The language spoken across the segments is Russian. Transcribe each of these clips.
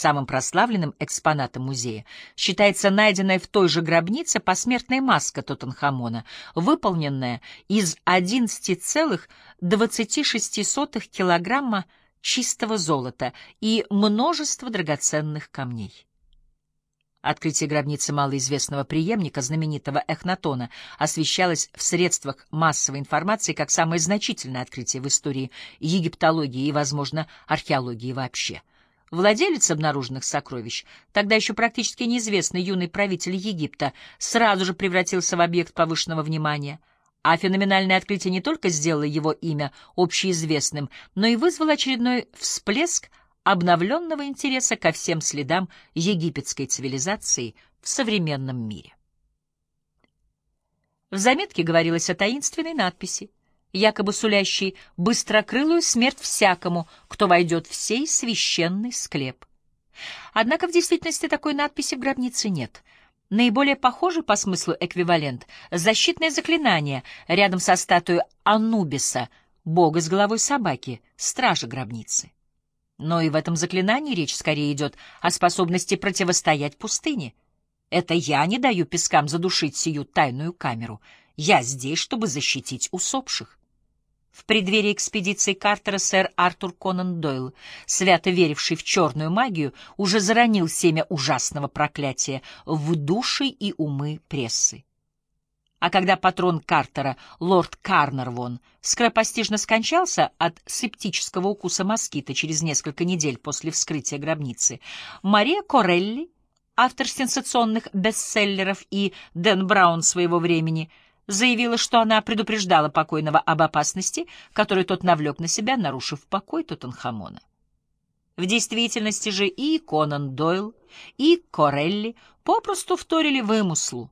Самым прославленным экспонатом музея считается найденная в той же гробнице посмертная маска Тутанхамона, выполненная из 11,26 килограмма чистого золота и множества драгоценных камней. Открытие гробницы малоизвестного преемника знаменитого Эхнатона освещалось в средствах массовой информации как самое значительное открытие в истории египтологии и, возможно, археологии вообще. Владелец обнаруженных сокровищ, тогда еще практически неизвестный юный правитель Египта, сразу же превратился в объект повышенного внимания, а феноменальное открытие не только сделало его имя общеизвестным, но и вызвало очередной всплеск обновленного интереса ко всем следам египетской цивилизации в современном мире. В заметке говорилось о таинственной надписи, якобы сулящей быстрокрылую смерть всякому, кто войдет в сей священный склеп. Однако в действительности такой надписи в гробнице нет. Наиболее похожий по смыслу эквивалент — защитное заклинание рядом со статуей Анубиса, бога с головой собаки, стража гробницы. Но и в этом заклинании речь скорее идет о способности противостоять пустыне. Это я не даю пескам задушить сию тайную камеру. Я здесь, чтобы защитить усопших. В преддверии экспедиции Картера сэр Артур Конан Дойл, свято веривший в черную магию, уже заронил семя ужасного проклятия в души и умы прессы. А когда патрон Картера, лорд Карнервон, скоропостижно скончался от септического укуса москита через несколько недель после вскрытия гробницы, Мария Корелли, автор сенсационных бестселлеров и Дэн Браун своего времени, заявила, что она предупреждала покойного об опасности, которую тот навлек на себя, нарушив покой Тутанхамона. В действительности же и Конан Дойл, и Корелли попросту вторили вымыслу,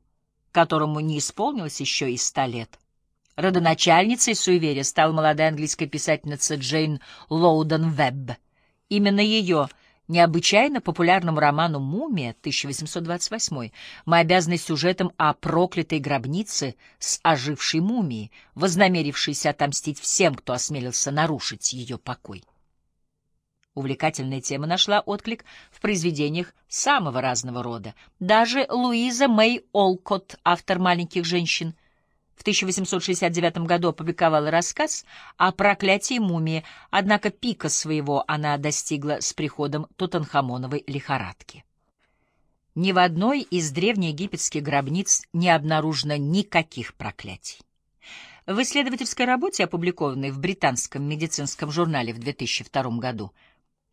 которому не исполнилось еще и ста лет. Родоначальницей суеверия стала молодая английская писательница Джейн Лоуден Вебб. Именно ее необычайно популярному роману «Мумия» 1828 мы обязаны сюжетом о проклятой гробнице с ожившей мумией, вознамерившейся отомстить всем, кто осмелился нарушить ее покой. Увлекательная тема нашла отклик в произведениях самого разного рода. Даже Луиза Мэй Олкот, автор «Маленьких женщин», в 1869 году опубликовала рассказ о проклятии мумии, однако пика своего она достигла с приходом Тутанхамоновой лихорадки. Ни в одной из древнеегипетских гробниц не обнаружено никаких проклятий. В исследовательской работе, опубликованной в британском медицинском журнале в 2002 году,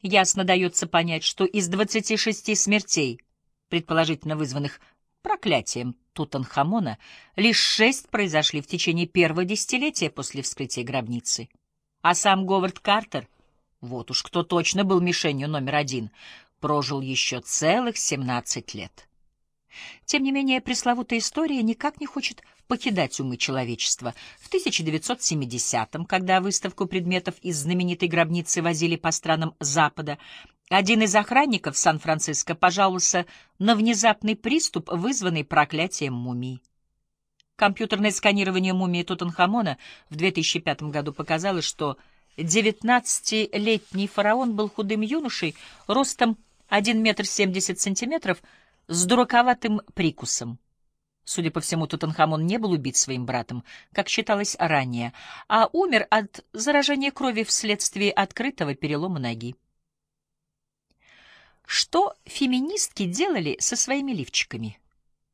ясно дается понять, что из 26 смертей, предположительно вызванных проклятием Тутанхамона, лишь шесть произошли в течение первого десятилетия после вскрытия гробницы. А сам Говард Картер, вот уж кто точно был мишенью номер один, прожил еще целых 17 лет. Тем не менее, пресловутая история никак не хочет покидать умы человечества. В 1970-м, когда выставку предметов из знаменитой гробницы возили по странам Запада, один из охранников Сан-Франциско пожаловался на внезапный приступ, вызванный проклятием мумии. Компьютерное сканирование мумии Тутанхамона в 2005 году показало, что 19-летний фараон был худым юношей, ростом 1 метр 70 сантиметров, с дураковатым прикусом. Судя по всему, Тутанхамон не был убит своим братом, как считалось ранее, а умер от заражения крови вследствие открытого перелома ноги. Что феминистки делали со своими лифчиками?